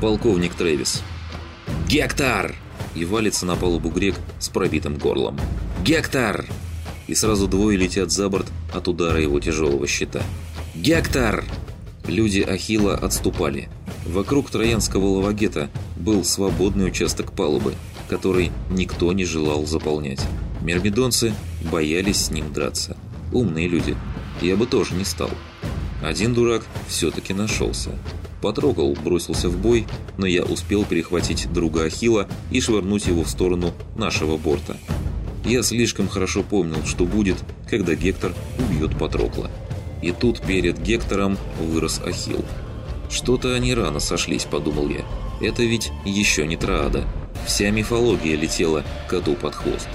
полковник Трэвис. «Гектор!» И валится на палубу грек с пробитым горлом. «Гектор!» И сразу двое летят за борт от удара его тяжелого щита. «Гектор!» Люди Ахила отступали. Вокруг Троянского лавагета был свободный участок палубы, который никто не желал заполнять. Мермидонцы боялись с ним драться. Умные люди. Я бы тоже не стал. Один дурак все-таки нашелся. Потрогал, бросился в бой, но я успел перехватить друга Ахила и швырнуть его в сторону нашего борта. Я слишком хорошо помнил, что будет, когда Гектор убьет Патрокла. И тут перед Гектором вырос Ахил. «Что-то они рано сошлись», — подумал я. «Это ведь еще не Троада. Вся мифология летела коту под хвост».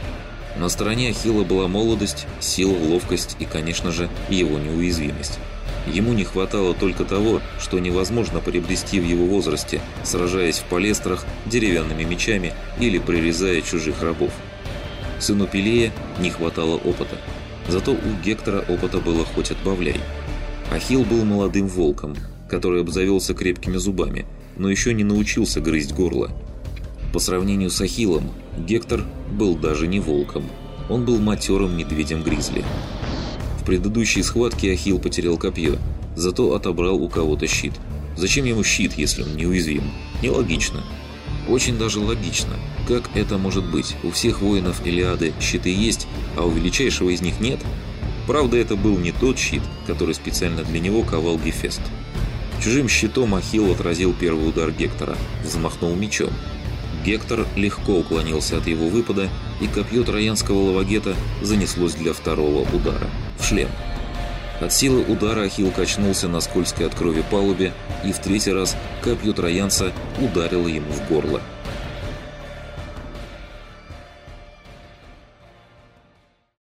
На стороне Ахилла была молодость, сила, ловкость и, конечно же, его неуязвимость. Ему не хватало только того, что невозможно приобрести в его возрасте, сражаясь в палестрах деревянными мечами или прирезая чужих рабов. Сыну Пелея не хватало опыта. Зато у Гектора опыта было хоть отбавляй. Ахилл был молодым волком, который обзавелся крепкими зубами, но еще не научился грызть горло. По сравнению с Ахиллом, Гектор был даже не волком. Он был матерым медведем-гризли. Предыдущей схватке Ахилл потерял копье, зато отобрал у кого-то щит. Зачем ему щит, если он неуязвим? Нелогично. Очень даже логично. Как это может быть? У всех воинов Илиады щиты есть, а у величайшего из них нет? Правда, это был не тот щит, который специально для него ковал Гефест. Чужим щитом Ахилл отразил первый удар Гектора, взмахнул мечом. Гектор легко уклонился от его выпада, и копье троянского лавагета занеслось для второго удара в шлем. От силы удара Ахилл качнулся на скользкой от крови палубе, и в третий раз копье троянца ударило ему в горло –